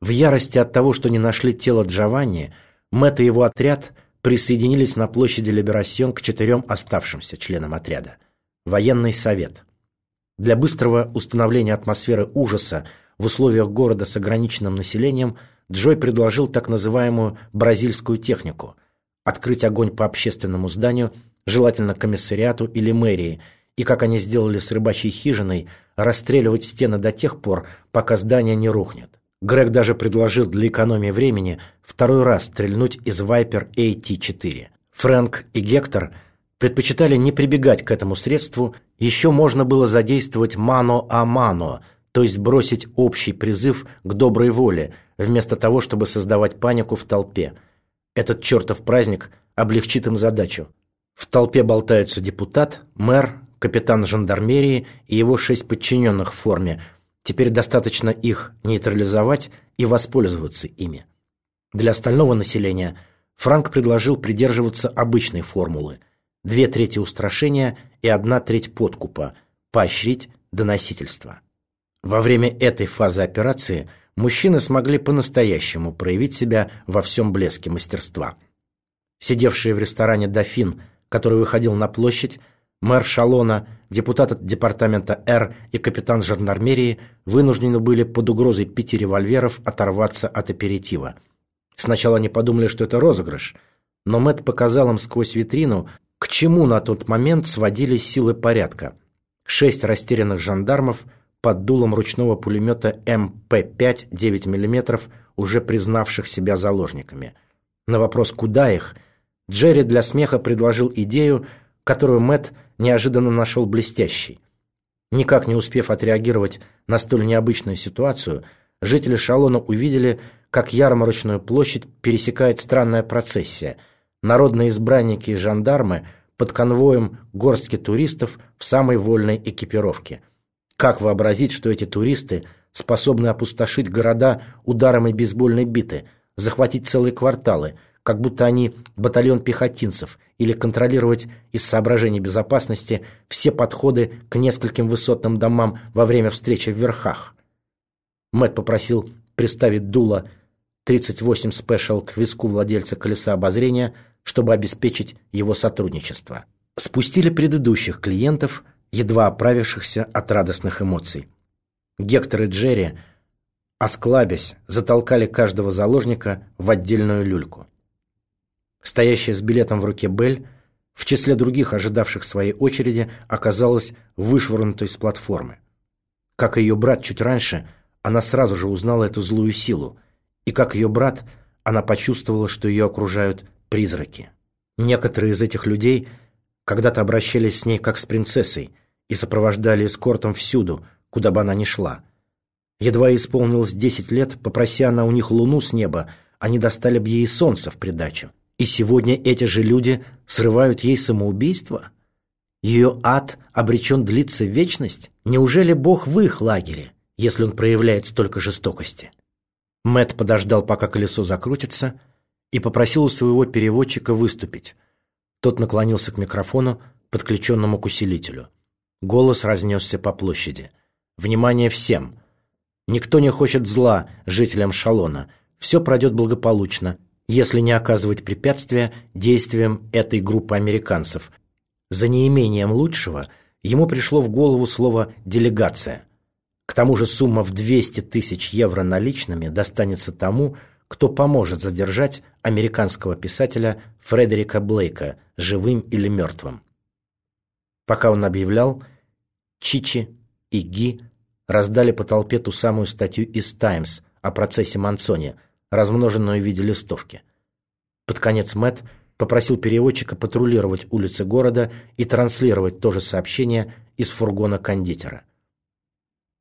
В ярости от того, что не нашли тело Джованни, Мэтт и его отряд присоединились на площади Либерасьон к четырем оставшимся членам отряда. Военный совет. Для быстрого установления атмосферы ужаса в условиях города с ограниченным населением Джой предложил так называемую бразильскую технику – открыть огонь по общественному зданию, желательно комиссариату или мэрии, и, как они сделали с рыбачьей хижиной, расстреливать стены до тех пор, пока здание не рухнет. Грег даже предложил для экономии времени второй раз стрельнуть из Viper AT-4. Фрэнк и Гектор предпочитали не прибегать к этому средству, еще можно было задействовать мано-а-мано, то есть бросить общий призыв к доброй воле, вместо того, чтобы создавать панику в толпе. Этот чертов праздник облегчит им задачу. В толпе болтаются депутат, мэр, капитан жандармерии и его шесть подчиненных в форме. Теперь достаточно их нейтрализовать и воспользоваться ими. Для остального населения Франк предложил придерживаться обычной формулы. Две трети устрашения и одна треть подкупа, поощрить доносительство. Во время этой фазы операции мужчины смогли по-настоящему проявить себя во всем блеске мастерства. Сидевшие в ресторане «Дофин», который выходил на площадь, Мэр Шалона, депутат от департамента Р и капитан жандармерии вынуждены были под угрозой пяти револьверов оторваться от аперитива. Сначала они подумали, что это розыгрыш, но Мэтт показал им сквозь витрину, к чему на тот момент сводились силы порядка. Шесть растерянных жандармов под дулом ручного пулемета МП-5 9 мм, уже признавших себя заложниками. На вопрос «Куда их?» Джерри для смеха предложил идею, которую Мэтт неожиданно нашел блестящий. Никак не успев отреагировать на столь необычную ситуацию, жители Шалона увидели, как ярмарочную площадь пересекает странная процессия. Народные избранники и жандармы под конвоем горстки туристов в самой вольной экипировке. Как вообразить, что эти туристы способны опустошить города ударами бейсбольной биты, захватить целые кварталы – как будто они батальон пехотинцев, или контролировать из соображений безопасности все подходы к нескольким высотным домам во время встречи в верхах. Мэт попросил приставить дуло 38 спешл к виску владельца колеса обозрения, чтобы обеспечить его сотрудничество. Спустили предыдущих клиентов, едва оправившихся от радостных эмоций. Гектор и Джерри, осклабясь, затолкали каждого заложника в отдельную люльку. Стоящая с билетом в руке Белль, в числе других ожидавших своей очереди, оказалась вышвырнутой с платформы. Как и ее брат чуть раньше, она сразу же узнала эту злую силу, и как ее брат, она почувствовала, что ее окружают призраки. Некоторые из этих людей когда-то обращались с ней как с принцессой и сопровождали эскортом всюду, куда бы она ни шла. Едва исполнилось десять лет, попрося она у них луну с неба, они достали бы ей солнце в придачу. И сегодня эти же люди срывают ей самоубийство? Ее ад обречен длиться вечность? Неужели Бог в их лагере, если он проявляет столько жестокости? Мэт подождал, пока колесо закрутится, и попросил у своего переводчика выступить. Тот наклонился к микрофону, подключенному к усилителю. Голос разнесся по площади. «Внимание всем! Никто не хочет зла жителям Шалона. Все пройдет благополучно если не оказывать препятствия действиям этой группы американцев. За неимением лучшего ему пришло в голову слово «делегация». К тому же сумма в 200 тысяч евро наличными достанется тому, кто поможет задержать американского писателя Фредерика Блейка живым или мертвым. Пока он объявлял, Чичи и Ги раздали по толпе ту самую статью из «Таймс» о процессе Мансони – размноженную в виде листовки. Под конец Мэт попросил переводчика патрулировать улицы города и транслировать то же сообщение из фургона кондитера.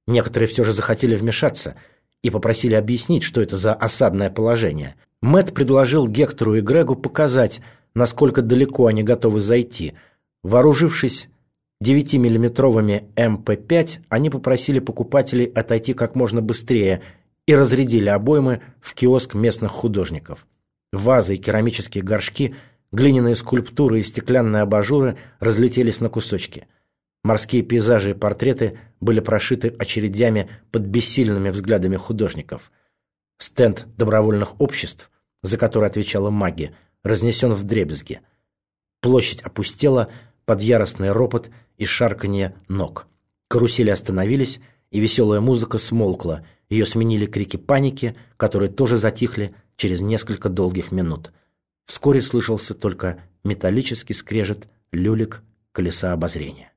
Некоторые все же захотели вмешаться и попросили объяснить, что это за осадное положение. Мэт предложил Гектору и Грегу показать, насколько далеко они готовы зайти. Вооружившись 9-миллиметровыми МП-5, они попросили покупателей отойти как можно быстрее и разрядили обоймы в киоск местных художников. Вазы и керамические горшки, глиняные скульптуры и стеклянные абажуры разлетелись на кусочки. Морские пейзажи и портреты были прошиты очередями под бессильными взглядами художников. Стенд добровольных обществ, за который отвечала магия, разнесен в дребезги. Площадь опустела под яростный ропот и шарканье ног. Карусели остановились, и веселая музыка смолкла. Ее сменили крики паники, которые тоже затихли через несколько долгих минут. Вскоре слышался только металлический скрежет люлик колеса обозрения.